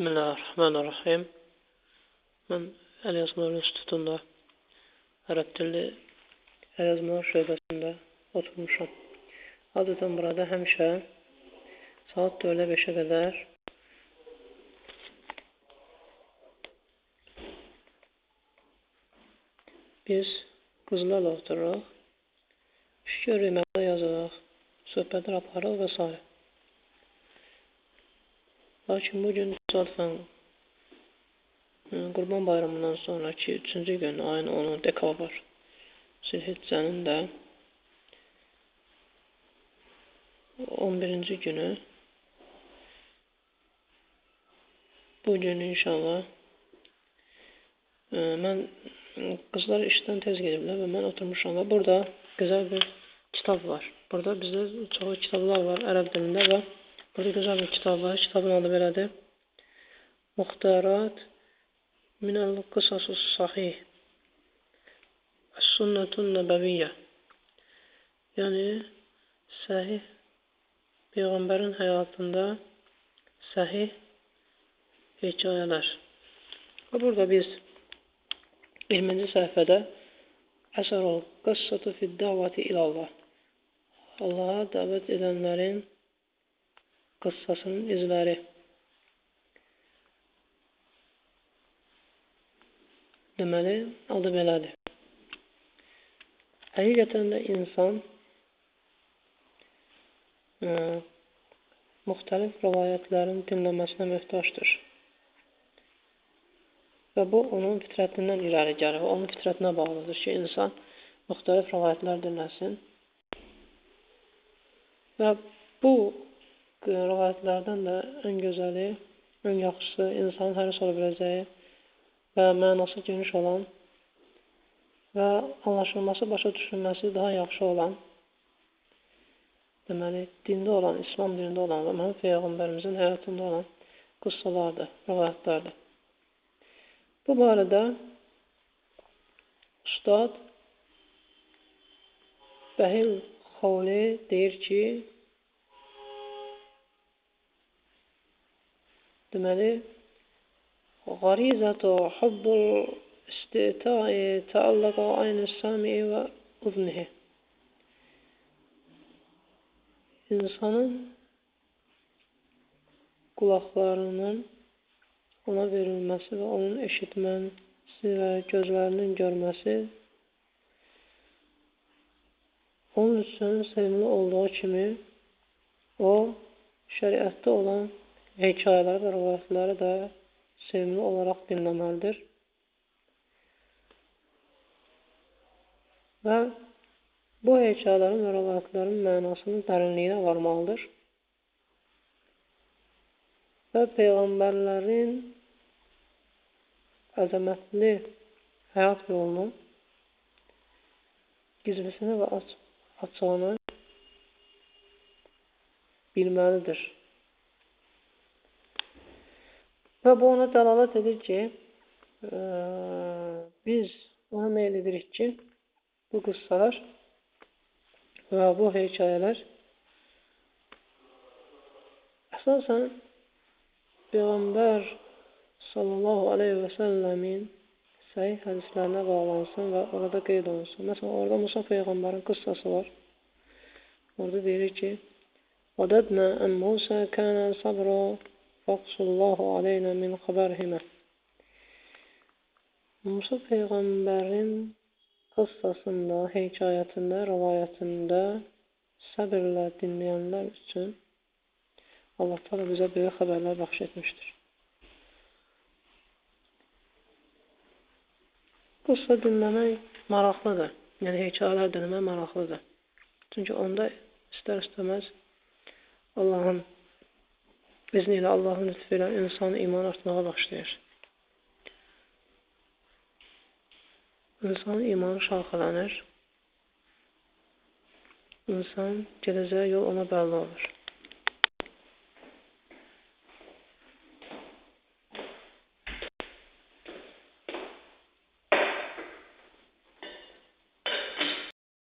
Bismillahirrahmanirrahim. Mən Əl Yazmalar İnstitutunda ərəb dilli Əl Yazmalar şöbəsində oturmuşam. Adətən burada həmişə saat 4-ə 5-ə qədər biz qızlarla otururuq, görürük, məqalə yazırıq, söhbətlər aparırıq və s. Lakin bugün təsadüfən Qurban bayramından sonraki üçüncü gün, ayın 10-u dekabr Zilhiccənin də 11-ci günü bu gün inşallah mən qızlar işdən tez gediblər və mən oturmuşam və burada gözəl bir kitab var. Burada bizdə çoxu kitablar var ərəb dilində və Burada gözəl bir kitab var. Kitabın adı belədir. Muxtarat minəl qısasus sahih Əs-sünnətun nəbəviyyə Yəni, səhih Peyğəmbərin həyatında səhih hekayələr. Və burada biz 20-ci səhifədə Əsərul qıssatı fid-dəvəti ilallah Allaha dəvət edənlərin qıssasının izləri. Deməli, adı belədir. Həqiqətən də insan ə, e, müxtəlif rivayətlərin dinləməsinə möhtacdır. Və bu, onun fitrətindən irəli gəlir və onun fitrətinə bağlıdır ki, insan müxtəlif rivayətlər dinləsin. Və bu rivayətlərdən də ən gözəli, ən yaxşısı, insanın həris ola biləcəyi və mənası geniş olan və anlaşılması, başa düşülməsi daha yaxşı olan deməli, dində olan, İslam dində olan və Məhəmməd Peyğəmbərimizin həyatında olan qıssalardır, rivayətlərdir. Bu barədə Ustad Bəhil Xavli deyir ki, Deməli, Hubbul istita'i təallaqa aynı sami və uznihi. İnsanın qulaqlarının ona verilməsi və onun eşitməsi və gözlərinin görməsi onun üçün sevimli olduğu kimi o şəriətdə olan hekayələri və rivayətləri də sevimli olaraq dinləməlidir. Və bu hekayələrin və rivayətlərin mənasının dərinliyinə varmalıdır. Və Peyğəmbərlərin əzəmətli həyat yolunu gizlisini və açığını bilməlidir. Və bu ona dəlalət edir ki, ə, biz ona meyl edirik ki, bu qıssalar və bu hekayələr əsasən Peyğəmbər sallallahu aleyhi və səlləmin səhih hədislərinə bağlansın və orada qeyd olunsun. Məsələn, orada Musa Peyğəmbərin qıssası var. Orada deyir ki, وَدَدْنَا أَنْ مُوسَى كَانَ صَبْرًا Fəqsullahu aleyna min xəbərhimə. Musa Peyğəmbərin qıssasında, hekayətində, rəvayətində səbirlə dinləyənlər üçün Allah təala bizə böyük xəbərlər bəxş etmişdir. Qıssa dinləmək maraqlıdır. Yəni hekayələr dinləmək maraqlıdır. Çünki onda istər-istəməz Allahın izni ilə Allahın lütfü ilə insan iman artmağa başlayır. İnsanın imanı şaxələnir. İnsan gedəcəyi yol ona bəlli olur.